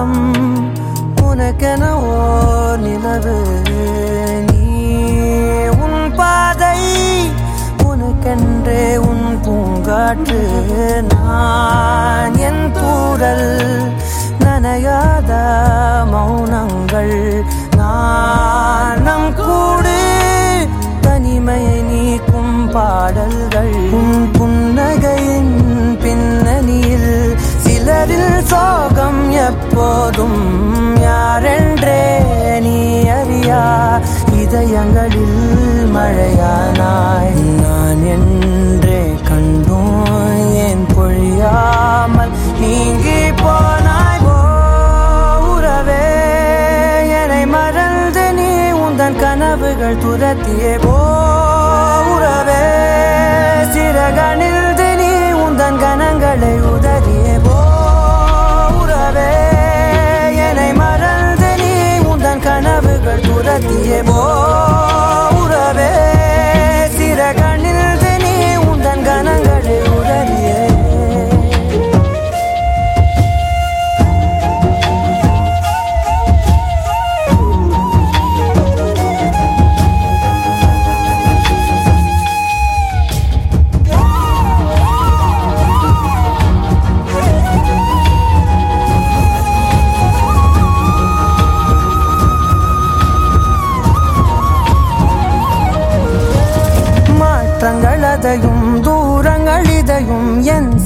நேரம் உனக்கென ஓர் நிலவு. நீ உன் பாதை உனக்கென்றே உன் பூங்காற்று. நான் என் தூரல் நனையாத மௌனங்கள். நான் நம் கூடு தனிமையை நீக்கும் பாடல்கள். எப்போதும் யாரென்றே நீ அறியா. இதயங்களில் மழையானாய். நான் என்றே கண்டோம் ஏன் பொழியாமல் நீங்கி போனாய். ஓ உறவே என்னை மறந்து நீ உந்தன் கனவுகள் துரத்தியே. போ உறவே சிறகணிந்து கனவுகள் துரத்தியே போ உறவே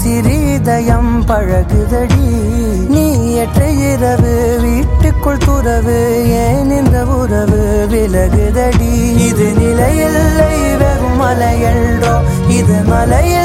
சிறிதயம் பழகுதடி. நீ ஏற்ற இரவு வீட்டுக்குள் துறவு ஏன் இந்த உறவு விலகுதடி. இது நிலையில்லை வெறும் மலையல்லோ இது மலையில்